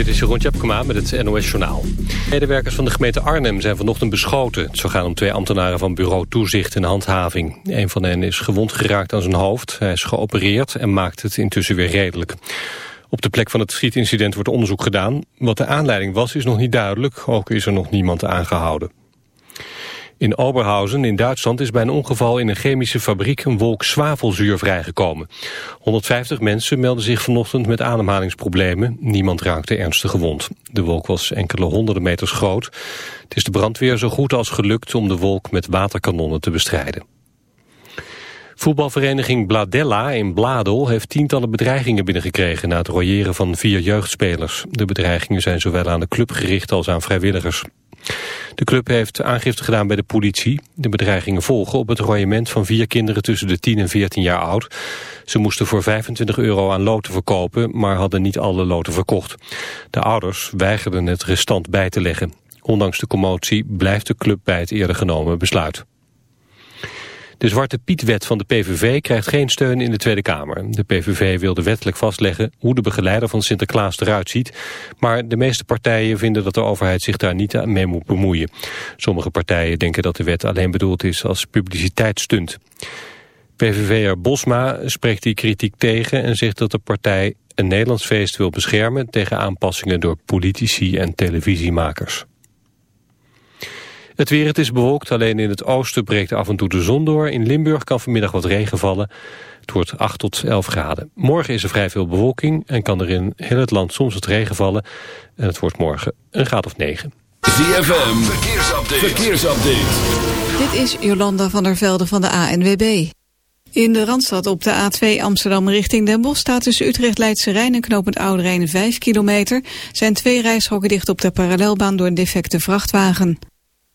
Dit is Jeroen Tjepkema met het NOS Journaal. Medewerkers van de gemeente Arnhem zijn vanochtend beschoten. Het zou gaan om twee ambtenaren van bureau toezicht en handhaving. Een van hen is gewond geraakt aan zijn hoofd. Hij is geopereerd en maakt het intussen weer redelijk. Op de plek van het schietincident wordt onderzoek gedaan. Wat de aanleiding was is nog niet duidelijk. Ook is er nog niemand aangehouden. In Oberhausen in Duitsland is bij een ongeval in een chemische fabriek een wolk zwavelzuur vrijgekomen. 150 mensen melden zich vanochtend met ademhalingsproblemen. Niemand raakte ernstig gewond. De wolk was enkele honderden meters groot. Het is de brandweer zo goed als gelukt om de wolk met waterkanonnen te bestrijden. Voetbalvereniging Bladella in Bladel heeft tientallen bedreigingen binnengekregen na het royeren van vier jeugdspelers. De bedreigingen zijn zowel aan de club gericht als aan vrijwilligers. De club heeft aangifte gedaan bij de politie. De bedreigingen volgen op het royement van vier kinderen tussen de 10 en 14 jaar oud. Ze moesten voor 25 euro aan loten verkopen, maar hadden niet alle loten verkocht. De ouders weigerden het restant bij te leggen. Ondanks de commotie blijft de club bij het eerder genomen besluit. De Zwarte Piet-wet van de PVV krijgt geen steun in de Tweede Kamer. De PVV wilde wettelijk vastleggen hoe de begeleider van Sinterklaas eruit ziet. Maar de meeste partijen vinden dat de overheid zich daar niet mee moet bemoeien. Sommige partijen denken dat de wet alleen bedoeld is als publiciteitsstunt. PVV'er Bosma spreekt die kritiek tegen en zegt dat de partij een Nederlands feest wil beschermen tegen aanpassingen door politici en televisiemakers. Het weer, het is bewolkt, alleen in het oosten breekt af en toe de zon door. In Limburg kan vanmiddag wat regen vallen. Het wordt 8 tot 11 graden. Morgen is er vrij veel bewolking en kan er in heel het land soms wat regen vallen. En het wordt morgen een graad of 9. ZFM, verkeersupdate. verkeersupdate. Dit is Jolanda van der Velde van de ANWB. In de Randstad op de A2 Amsterdam richting Den Bosch staat tussen Utrecht Leidse Rijn en knooppunt Oude Rijn 5 kilometer. Zijn twee rijstroken dicht op de parallelbaan door een defecte vrachtwagen.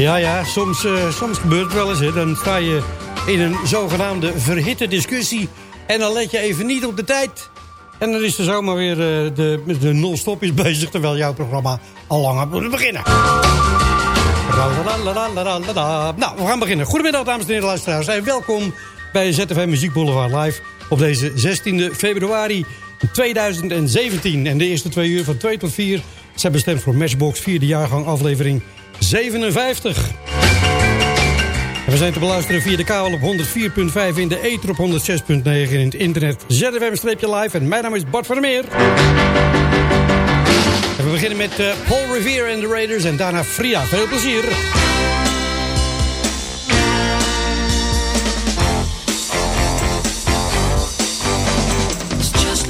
Ja, ja, soms, eh, soms gebeurt het wel eens. Hè. Dan sta je in een zogenaamde verhitte discussie... en dan let je even niet op de tijd. En dan is er zomaar weer eh, de, de non-stop is bezig... terwijl jouw programma al lang had moeten beginnen. Nou, we gaan beginnen. Goedemiddag, dames en heren luisteraars. En welkom bij ZFM Muziek Boulevard Live... op deze 16 februari 2017. En de eerste twee uur van 2 tot 4 zijn bestemd voor Matchbox... vierde jaargang aflevering 57. En we zijn te beluisteren via de kabel op 104.5 in de ether op 106.9 in het internet ZFM-live. En mijn naam is Bart van der Meer. We beginnen met eh, Paul Revere en de Raiders en daarna Frida. Veel plezier.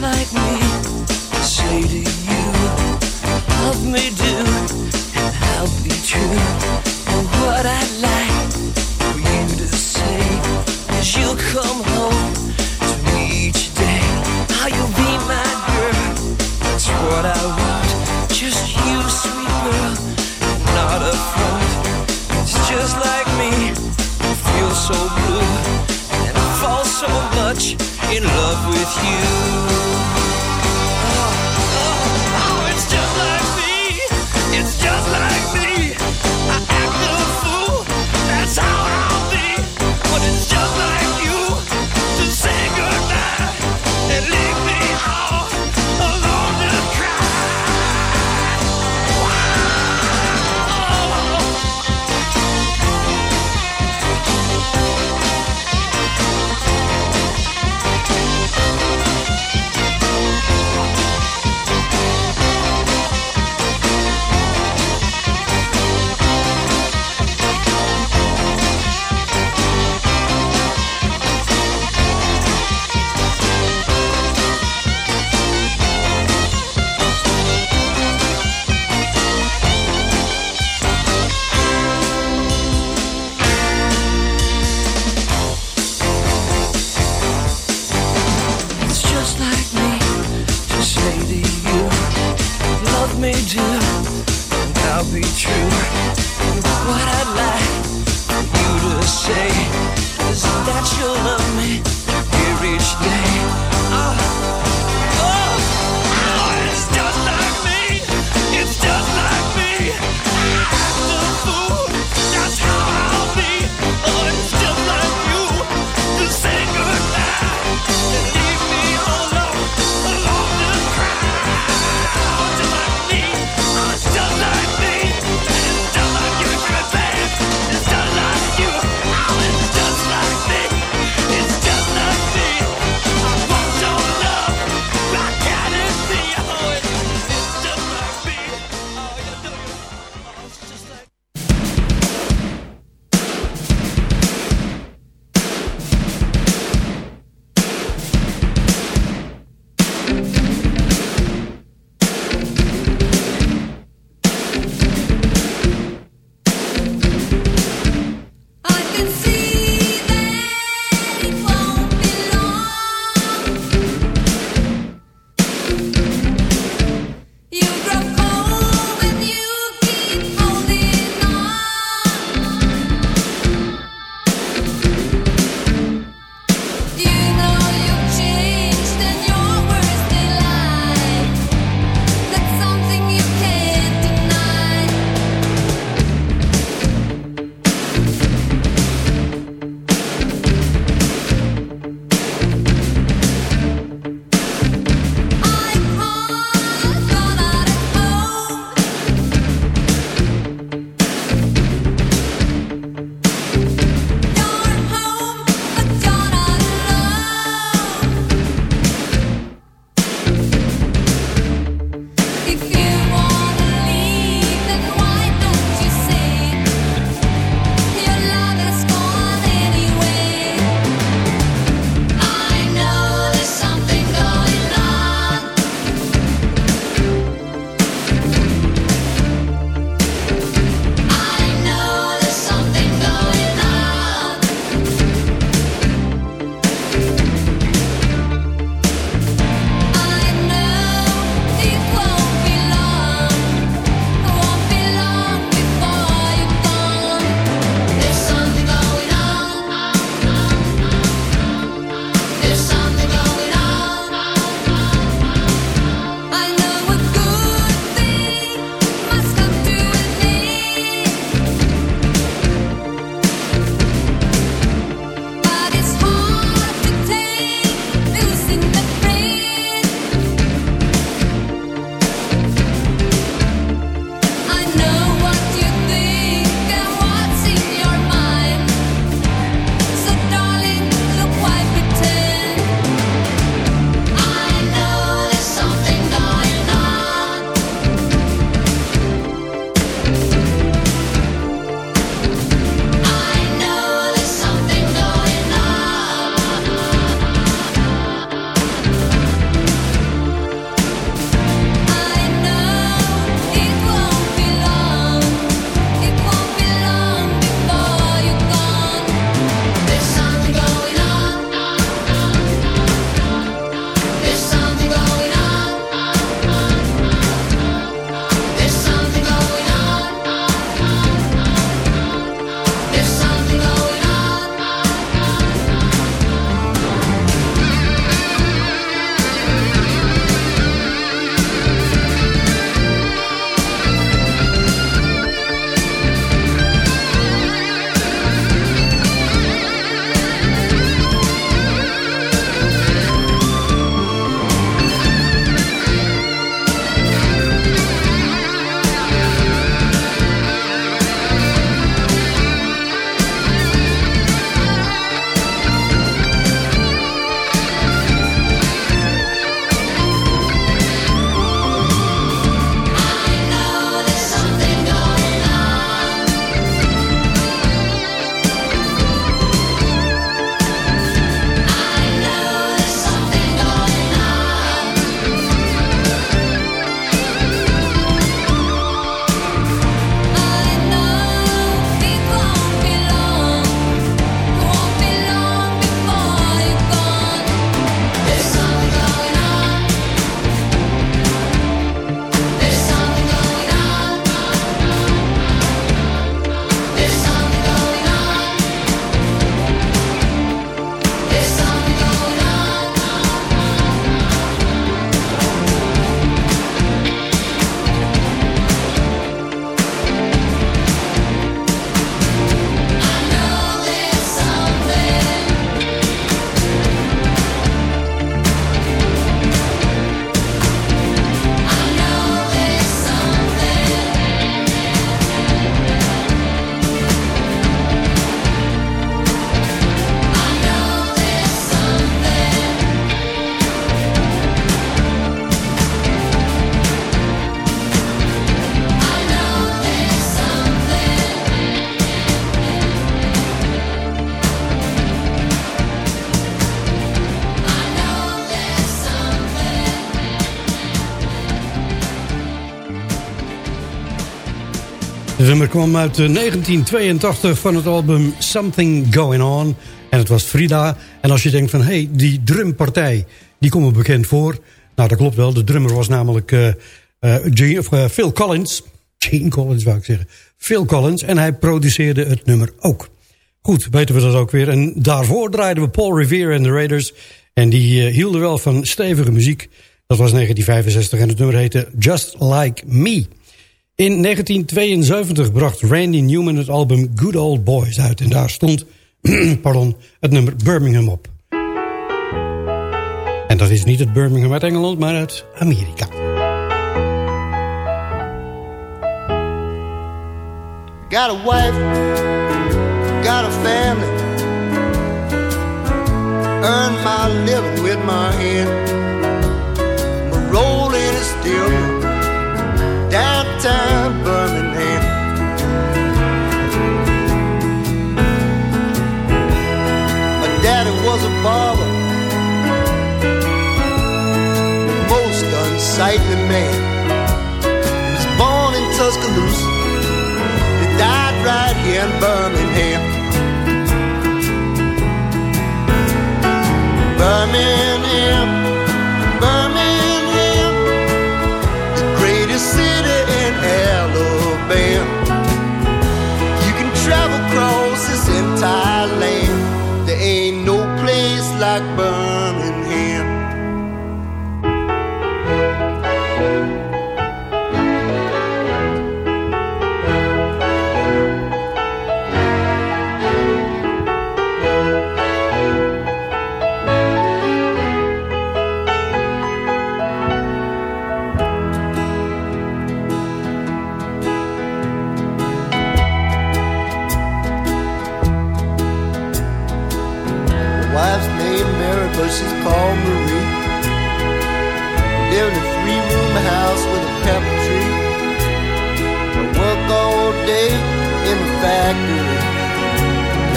Like me you, love me And what I'd like for you to say is you'll come home to me each day. How you'll be my girl. That's what I want. Just you, sweet girl. Not a front. It's just like me. I feel so blue. And I fall so much in love with you. Nummer kwam uit eh, 1982 van het album Something Going On. En het was Frida. En als je denkt van, hé, hey, die drumpartij, die komt me bekend voor. Nou, dat klopt wel. De drummer was namelijk eh, eh, Gene, eh, Phil Collins. Gene Collins, wou ik zeggen. Phil Collins. En hij produceerde het nummer ook. Goed, weten we dat ook weer. En daarvoor draaiden we Paul Revere en de Raiders. En die eh, hielden wel van stevige muziek. Dat was 1965 en het nummer heette Just Like Me. In 1972 bracht Randy Newman het album Good Old Boys uit. En daar stond pardon, het nummer Birmingham op. En dat is niet het Birmingham uit Engeland, maar uit Amerika. Got a wife, got a family. Earn my living with my hand. My is still unsightly man. He was born in Tuscaloosa He died right here in. Birmingham,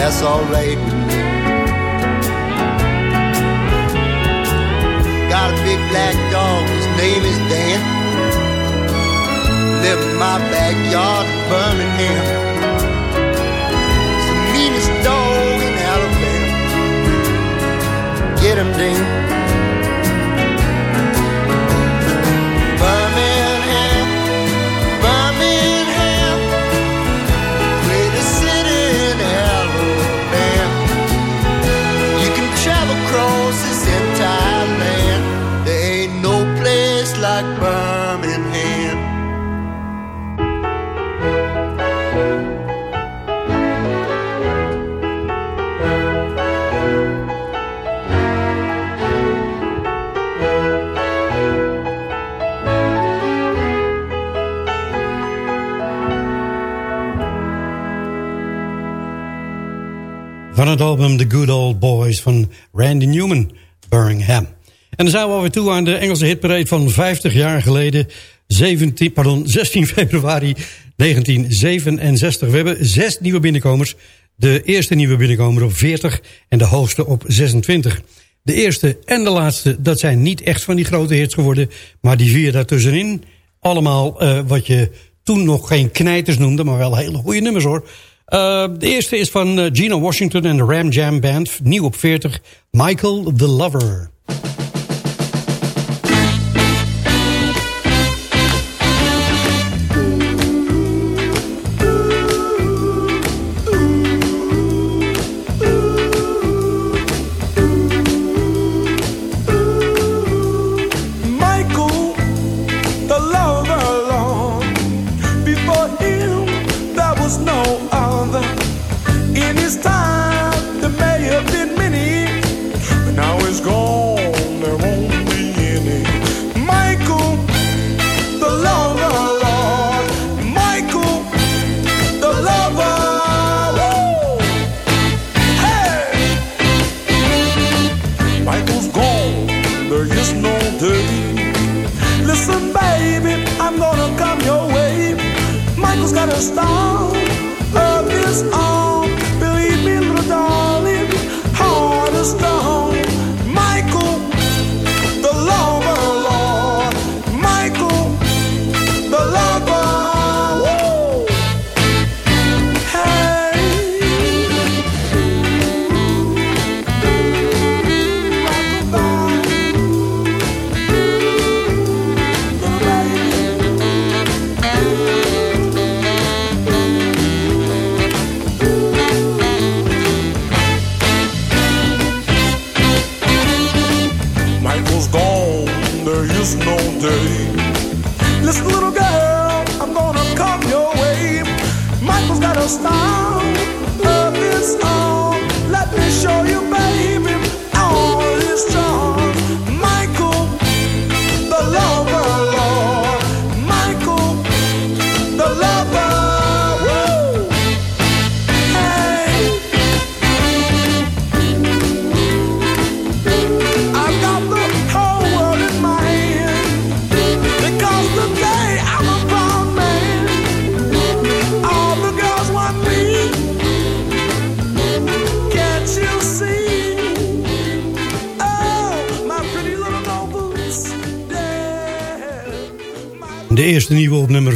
That's all right with me. Got a big black dog. His name is Dan. Live in my backyard in Birmingham. It's the meanest dog in Alabama. Get him, Dean. Het album The Good Old Boys van Randy Newman, Birmingham. En dan zijn we alweer toe aan de Engelse hitparade van 50 jaar geleden. 17, pardon, 16 februari 1967. We hebben zes nieuwe binnenkomers. De eerste nieuwe binnenkomer op 40 en de hoogste op 26. De eerste en de laatste, dat zijn niet echt van die grote hits geworden. Maar die vier daartussenin, allemaal eh, wat je toen nog geen knijters noemde... maar wel hele goede nummers hoor. Uh, de eerste is van uh, Gina Washington en de Ram Jam Band. Nieuw op 40. Michael the Lover.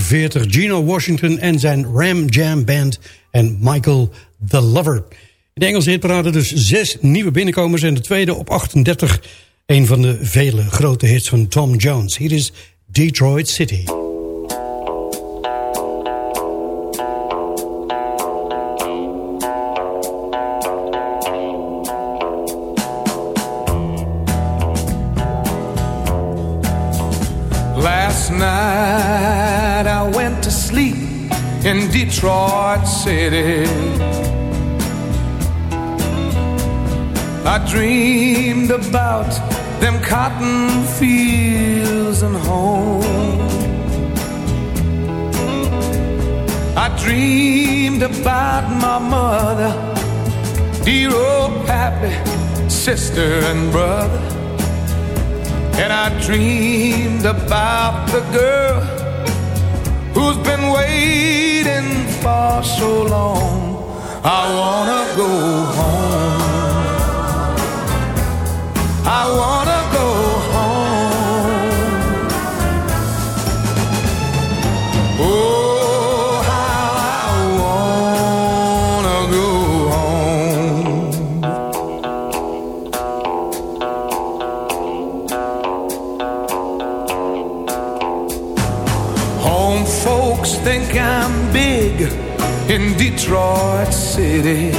40. Gino Washington en zijn Ram Jam Band en Michael the Lover. In de Engelse hitparade dus zes nieuwe binnenkomers... en de tweede op 38, een van de vele grote hits van Tom Jones. Hier is Detroit City. Detroit City. I dreamed about them cotton fields and home. I dreamed about my mother, dear old pappy, sister and brother. And I dreamed about the girl been waiting for so long. I wanna go home. I wanna Detroit City.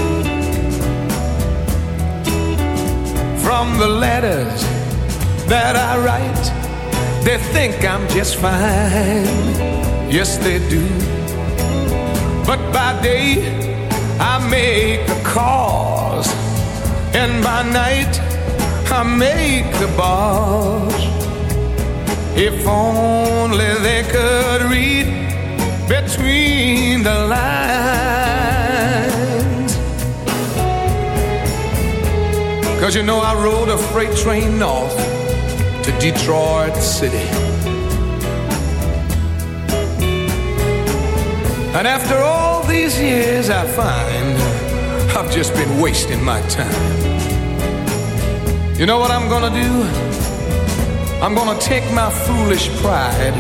From the letters that I write, they think I'm just fine. Yes, they do. But by day, I make the calls, and by night, I make the bars. If only they could read between the lines. Cause you know, I rode a freight train north to Detroit City. And after all these years, I find I've just been wasting my time. You know what I'm gonna do? I'm gonna take my foolish pride,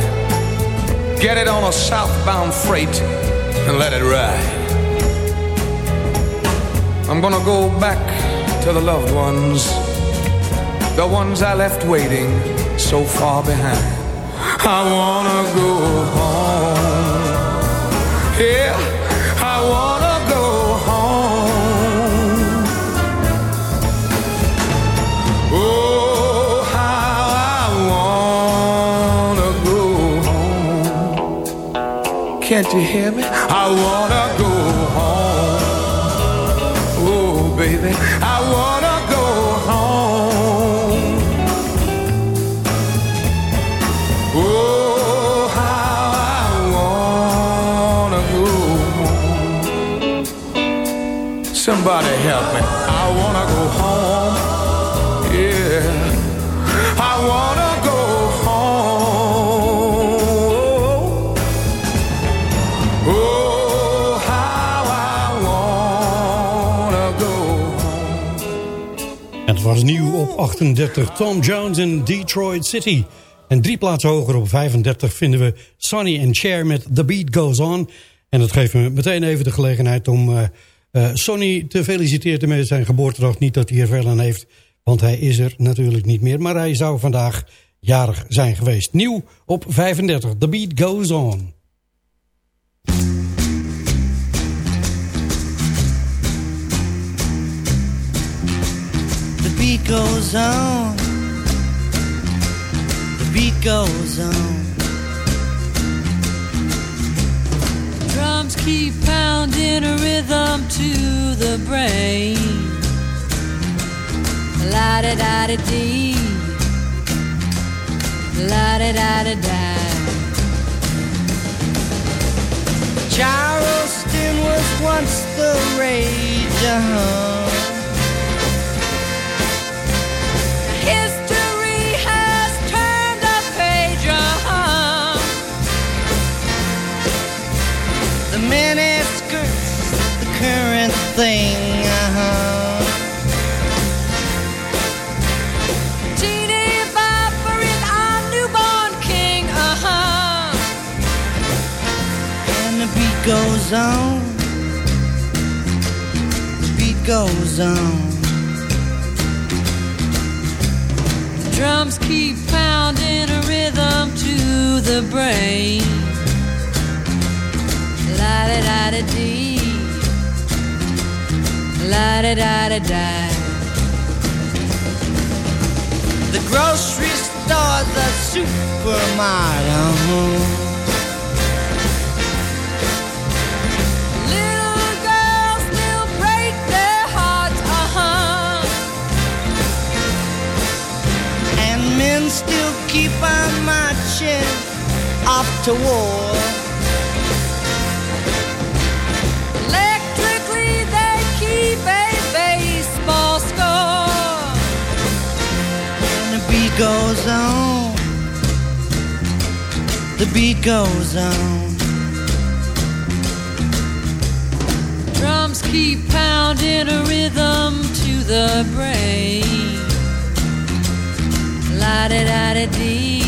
get it on a southbound freight, and let it ride. I'm gonna go back to the loved ones, the ones I left waiting so far behind. I wanna go home. Yeah, I wanna go home. Oh, how I wanna go home. Can't you hear me? I wanna nieuw op 38 Tom Jones in Detroit City. En drie plaatsen hoger op 35 vinden we Sonny and Cher met The Beat Goes On. En dat geeft me meteen even de gelegenheid om eh, eh, Sonny te feliciteren met zijn geboortedag. Niet dat hij er veel aan heeft, want hij is er natuurlijk niet meer. Maar hij zou vandaag jarig zijn geweest. Nieuw op 35, The Beat Goes On. Beat goes on. The beat goes on. Drums keep pounding a rhythm to the brain. La da da da dee. La da da da da. Charleston was once the rage, uh-huh. The miniskirts, the current thing, uh-huh. Teeny Bopper is our newborn king, uh-huh. And the beat goes on. The beat goes on. Drums keep pounding a rhythm to the brain. La da da da dee. La da da da da. The grocery store's a supermarket. uh-huh. Little girls still break their hearts. And men still keep on marching off to war. The beat goes on. Drums keep pounding a rhythm to the brain. La da da da dee.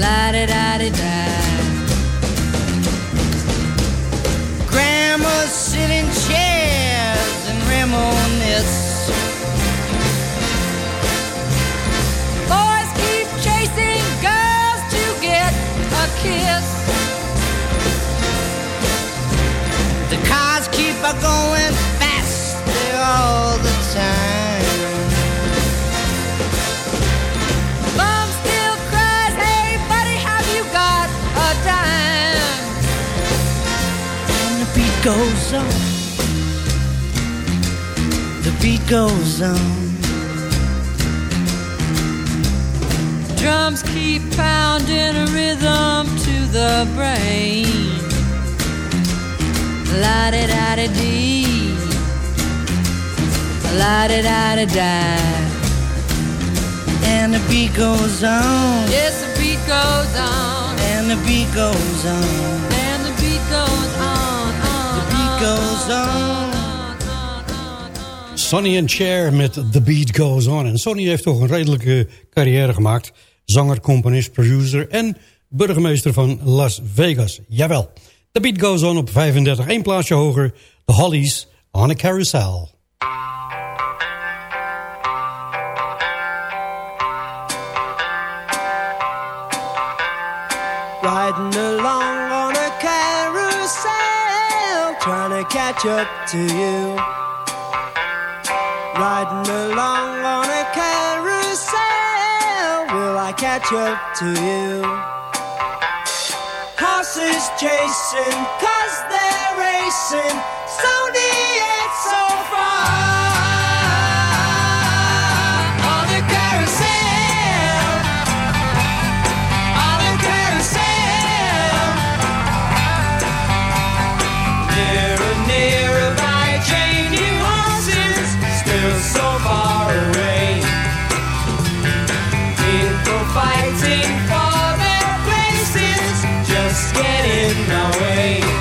La da da da da. Grandmas sit in chairs and reminisce. Going faster all the time. Mom still cries, hey buddy, have you got a dime? And the beat goes on. The beat goes on. Drums keep pounding a rhythm to the brain. La da da da dee. La da da da da. And the beat goes on. Yes, the beat goes on. And the beat goes on. And the beat goes on. on The beat goes on. Sonny and Cher met The Beat Goes On. En Sonny heeft toch een redelijke carrière gemaakt. Zanger, componist, producer en burgemeester van Las Vegas. Jawel. The Beat Goes On op 35, één plaatsje hoger. The Hollies on a Carousel. Riding along on a carousel, trying to catch up to you. Riding along on a carousel, will I catch up to you? Chasing, cause they're racing, my way.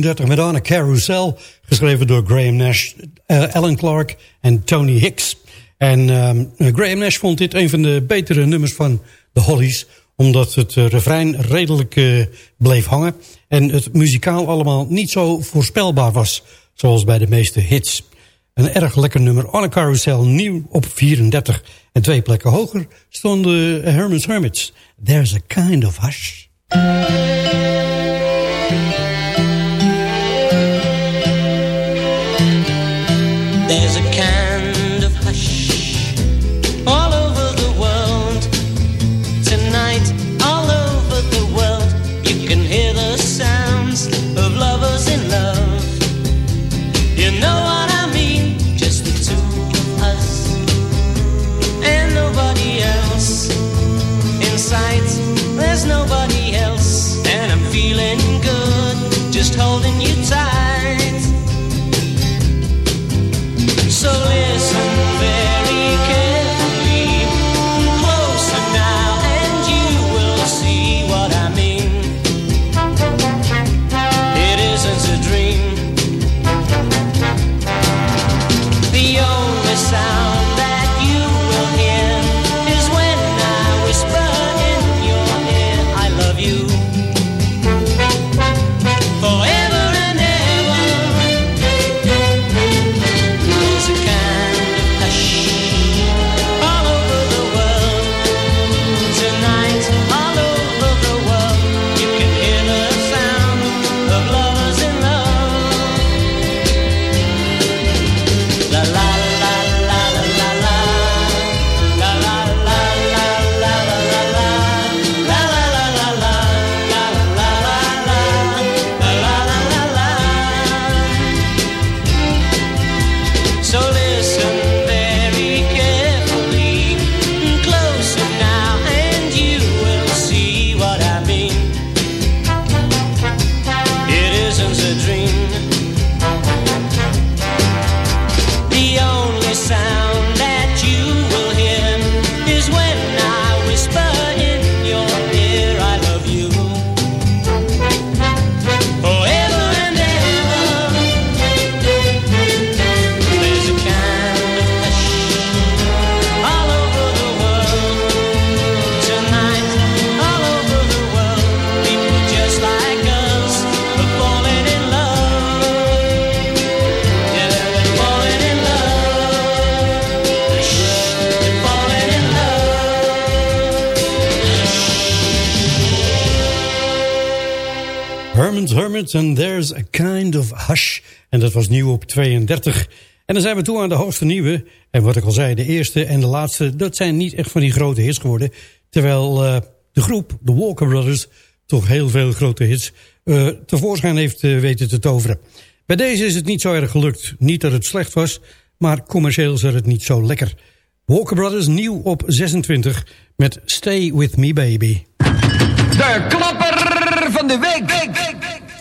1934 met Anna Carousel. Geschreven door Graham Nash, Alan Clark en Tony Hicks. En Graham Nash vond dit een van de betere nummers van de Hollies. Omdat het refrein redelijk bleef hangen. En het muzikaal allemaal niet zo voorspelbaar was. Zoals bij de meeste hits. Een erg lekker nummer. Anna Carousel nieuw op 34. En twee plekken hoger stonden Herman's Hermits. There's a kind of hush. And There's a Kind of Hush. En dat was nieuw op 32. En dan zijn we toe aan de hoogste nieuwe. En wat ik al zei, de eerste en de laatste... dat zijn niet echt van die grote hits geworden. Terwijl eh, de groep, de Walker Brothers... toch heel veel grote hits eh, tevoorschijn heeft eh, weten te toveren. Bij deze is het niet zo erg gelukt. Niet dat het slecht was, maar commercieel zat het niet zo lekker. Walker Brothers nieuw op 26 met Stay With Me Baby. De klapper van de week. Where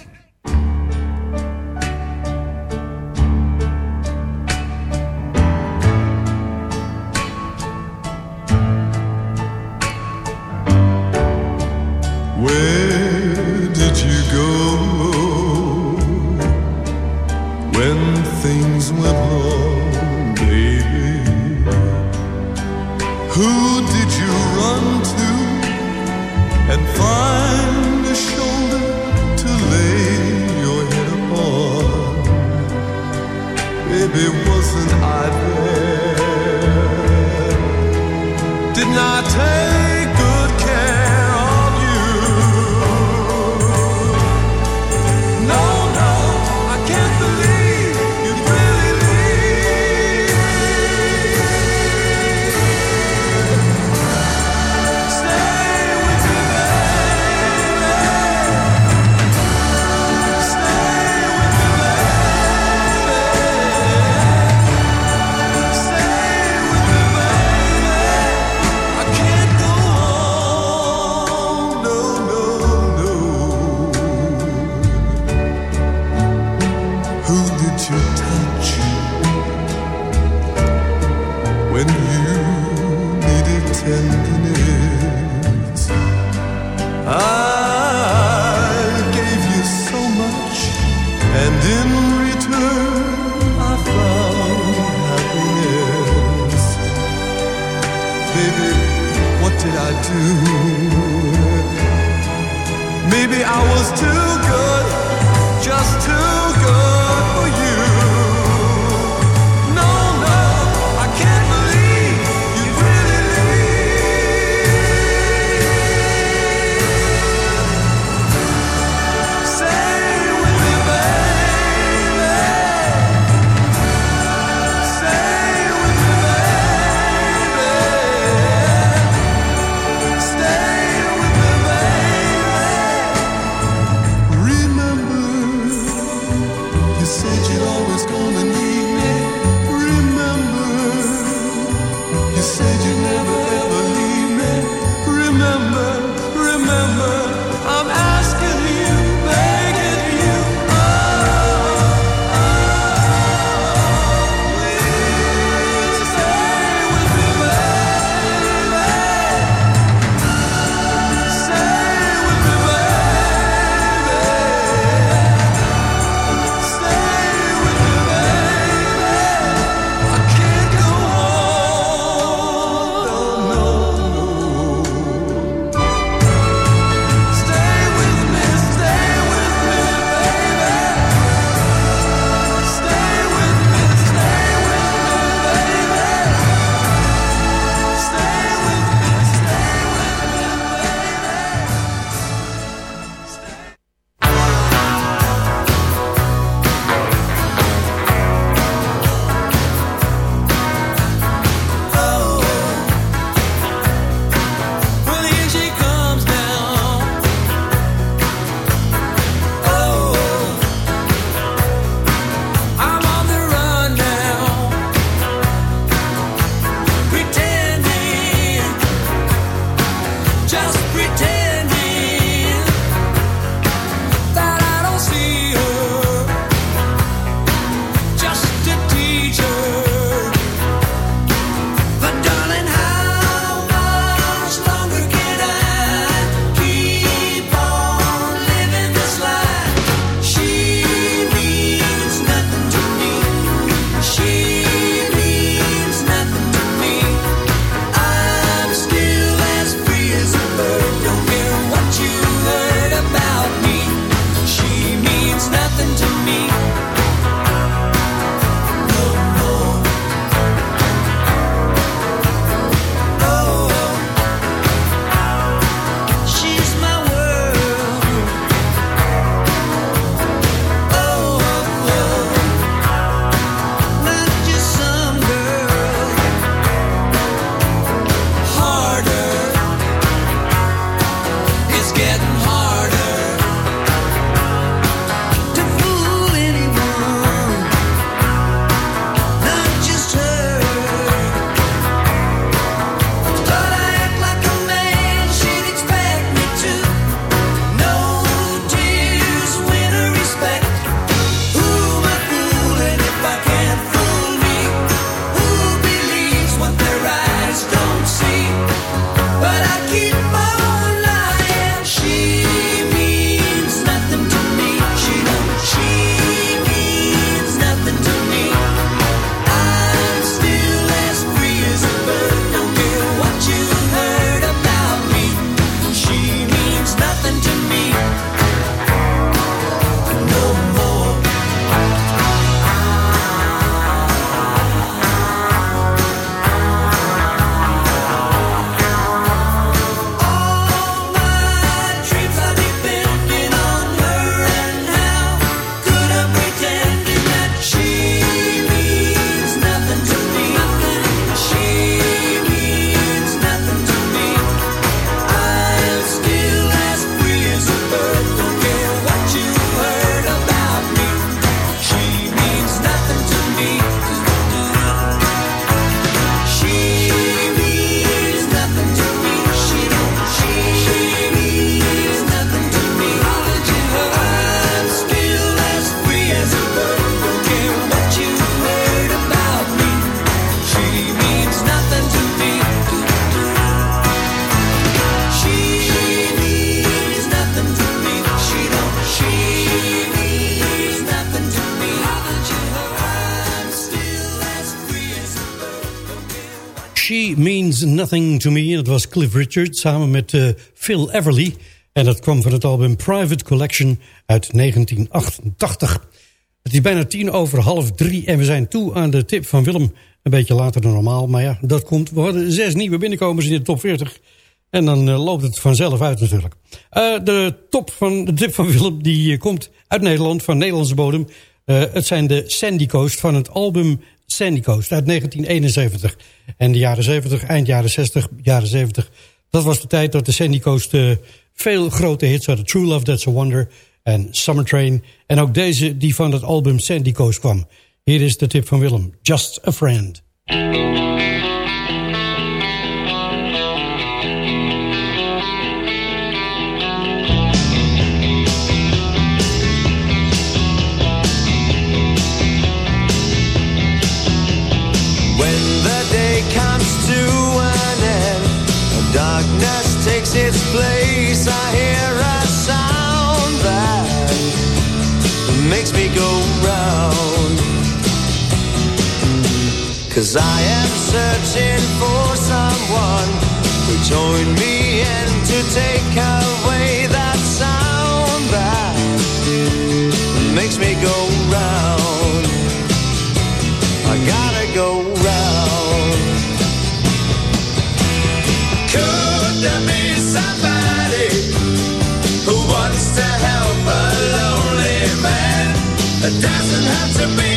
Means Nothing to Me. Dat was Cliff Richard samen met uh, Phil Everly. En dat kwam van het album Private Collection uit 1988. Het is bijna tien over half drie en we zijn toe aan de tip van Willem. Een beetje later dan normaal, maar ja, dat komt. We hadden zes nieuwe binnenkomers in de top 40. En dan uh, loopt het vanzelf uit natuurlijk. Uh, de, top van, de tip van Willem die komt uit Nederland, van Nederlandse bodem. het zijn de Sandy Coast van het album Sandy Coast uit 1971. En de jaren 70, eind jaren 60, jaren 70... dat was de tijd dat de Sandy Coast uh, veel grote hits hadden. True Love, That's a Wonder en Summer Train. En ook deze die van het album Sandy Coast kwam. Hier is de tip van Willem. Just a Friend. Makes me go round. Cause I am searching for someone to join me to be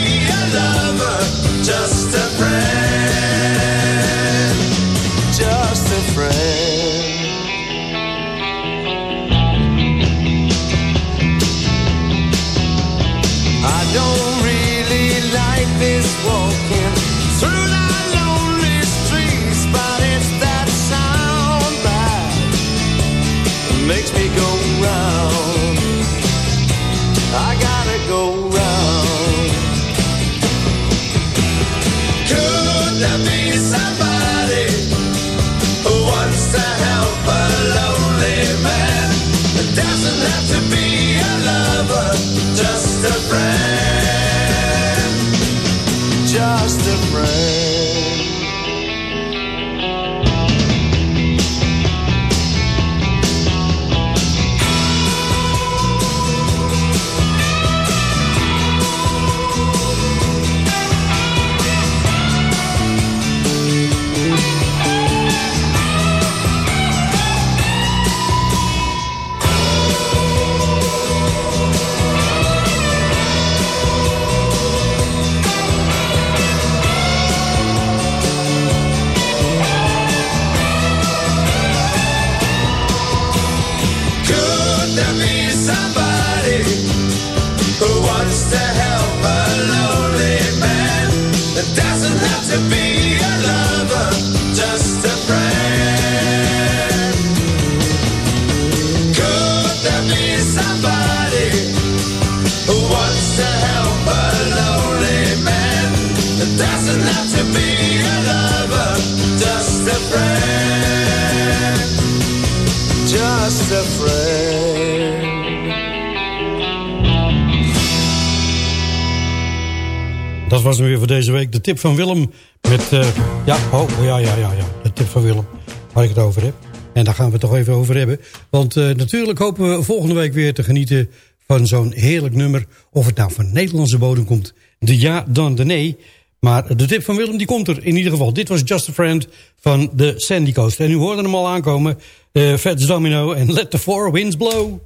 Dat was hem weer voor deze week. De tip van Willem met... eh, ja, oh, ja, ja, ja, ja. De tip van Willem, waar ik het over heb. En daar gaan we het toch even over hebben. Want eh, natuurlijk hopen we volgende week weer te genieten van zo'n heerlijk nummer. Of het nou van Nederlandse bodem komt. De ja, dan de nee. Maar de tip van Willem die komt er in ieder geval. Dit was Just a Friend van de Sandy Coast. En u hoorde hem al aankomen. eh Fats Domino en Let the Four Winds Blow.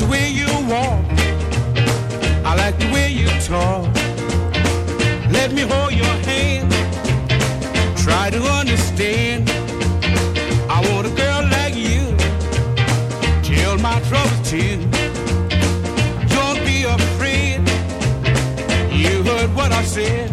The way you walk. I like the way you talk. Let me hold your hand. Try to understand. I want a girl like you. Tell my troubles too. Don't be afraid. You heard what I said.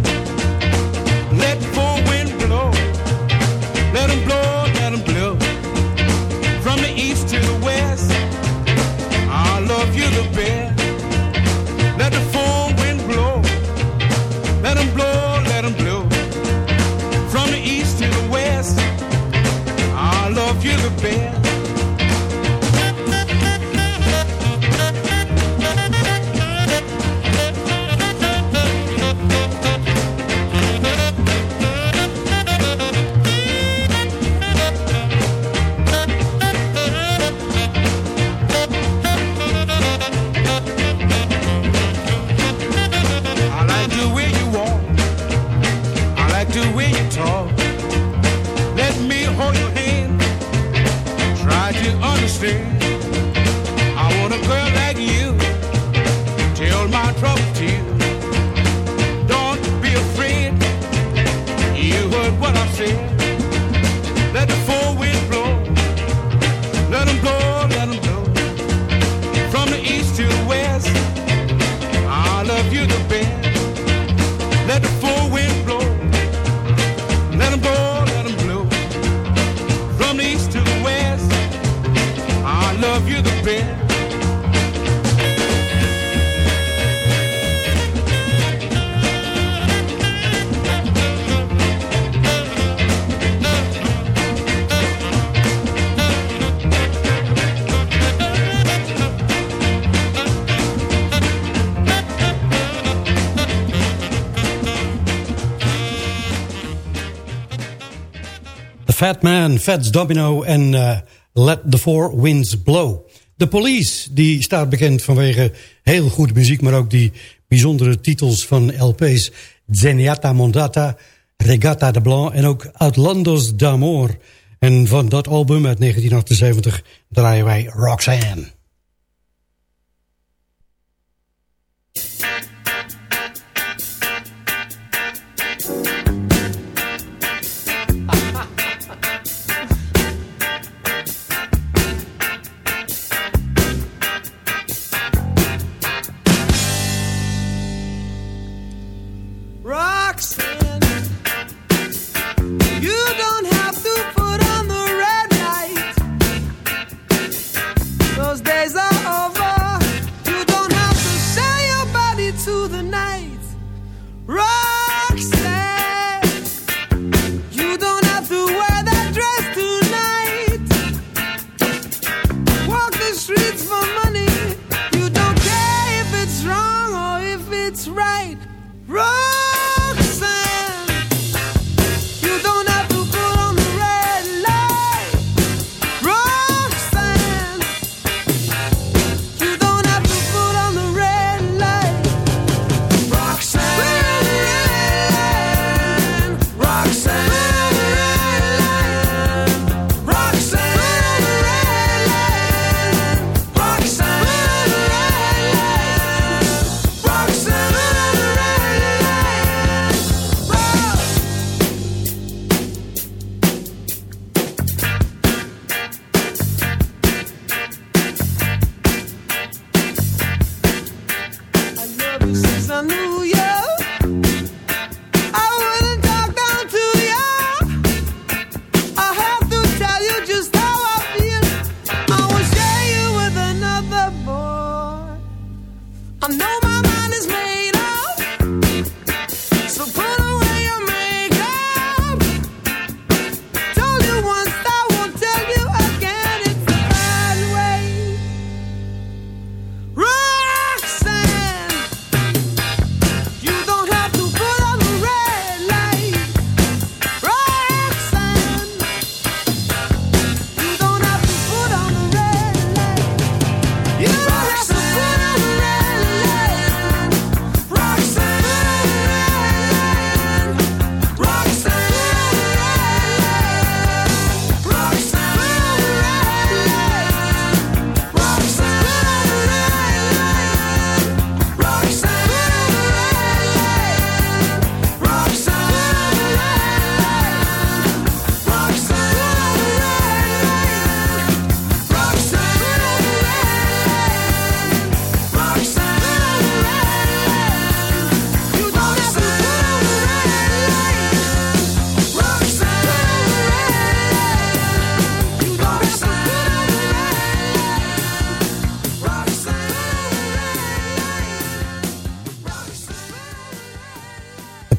Fatman, Fats Domino en eh, Let the Four Winds Blow. De Police, die staat bekend vanwege heel goede muziek... maar ook die bijzondere titels van LP's. Zeniata Mondata, Regatta de Blanc en ook Outlandos D'amor En van dat album uit 1978 draaien wij Roxanne.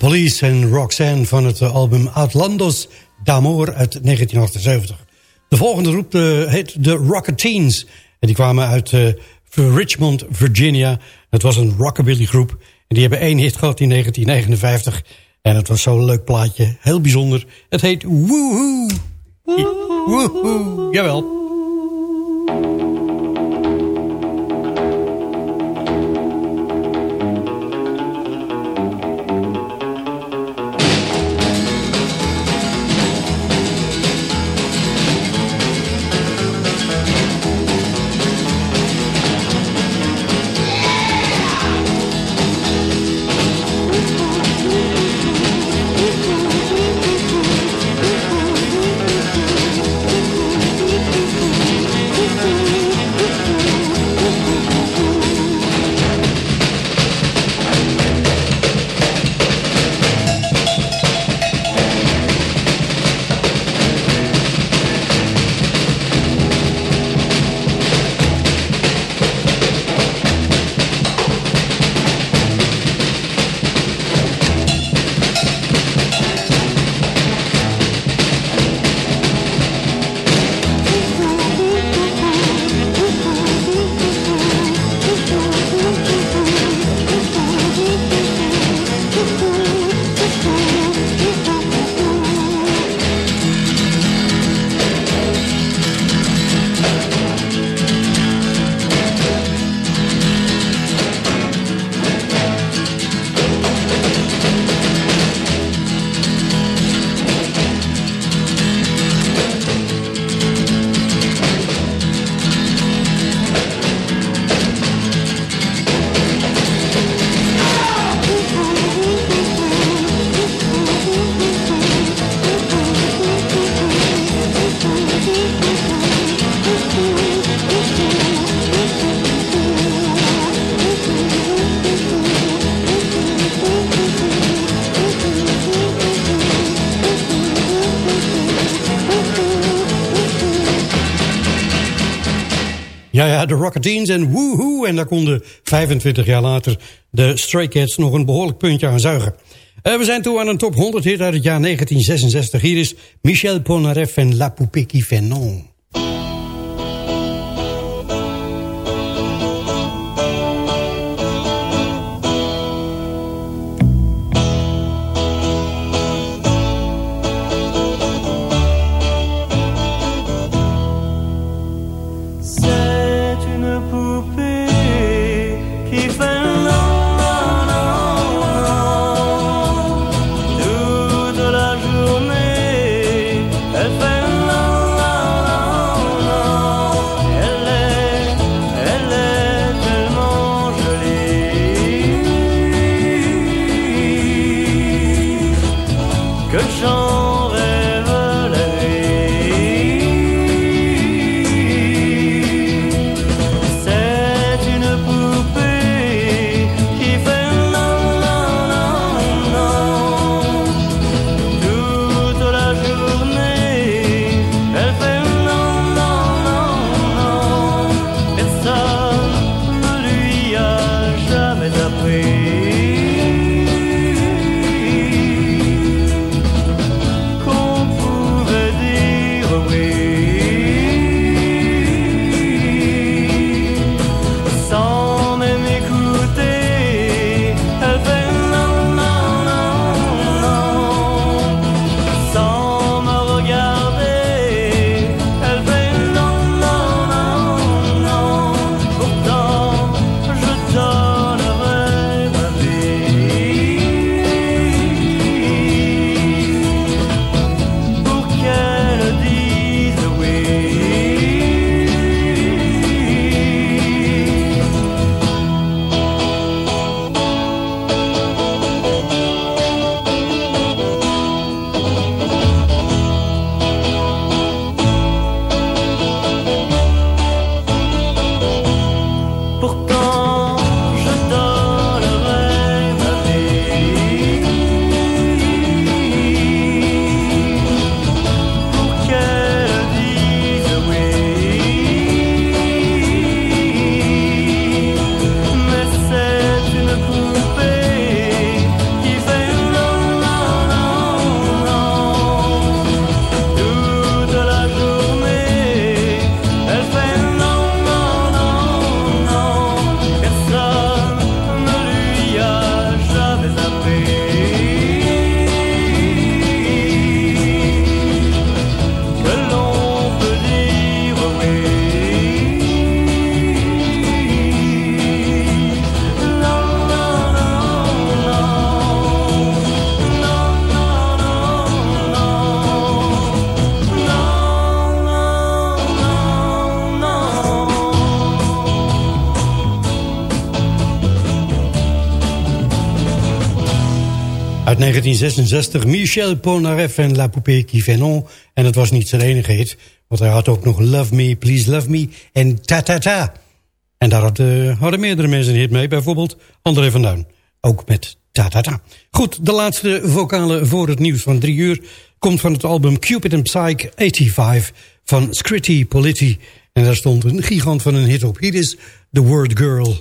Police en Roxanne van het eh, album Outlandos D'Amour uit 1978. De volgende groep eh, heet de Rocketeens. En die kwamen uit eh, Richmond, Virginia. Het was een rockabilly groep. En die hebben één hit gehad in 1959. En het was zo'n leuk plaatje. Heel bijzonder. Het heet Woohoo, woohoo, Jawel. De Rocketeens en Woohoo. En daar konden 25 jaar later de Stray Cats nog een behoorlijk puntje aan zuigen. Uh, we zijn toe aan een top 100 hit uit het jaar 1966. Hier is Michel Polnareff en La Poupée qui fait non. chanson 1966, Michel Polnareff en La Poupée qui non. En het was niet zijn enige hit, want hij had ook nog Love Me, Please Love Me en Ta Ta Ta. En daar eh, hadden meerdere mensen een hit mee, bijvoorbeeld André van Duin. Ook met Ta Ta Ta. Goed, de laatste vocale voor het nieuws van drie uur... komt van het album Cupid and Psych 85 van Scritty Politti. En daar stond een gigant van een hit op. Hier is The Word Girl.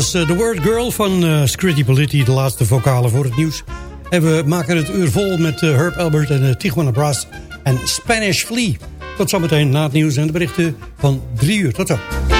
Was eh, The Word Girl van eh Scritti Politti, de laatste vocale voor het nieuws. En we maken het uur vol met eh, Herb Albert en uh, Tijuana Brass en Spanish Flea. Tot zometeen na het nieuws en de berichten van drie uur. Tot zo.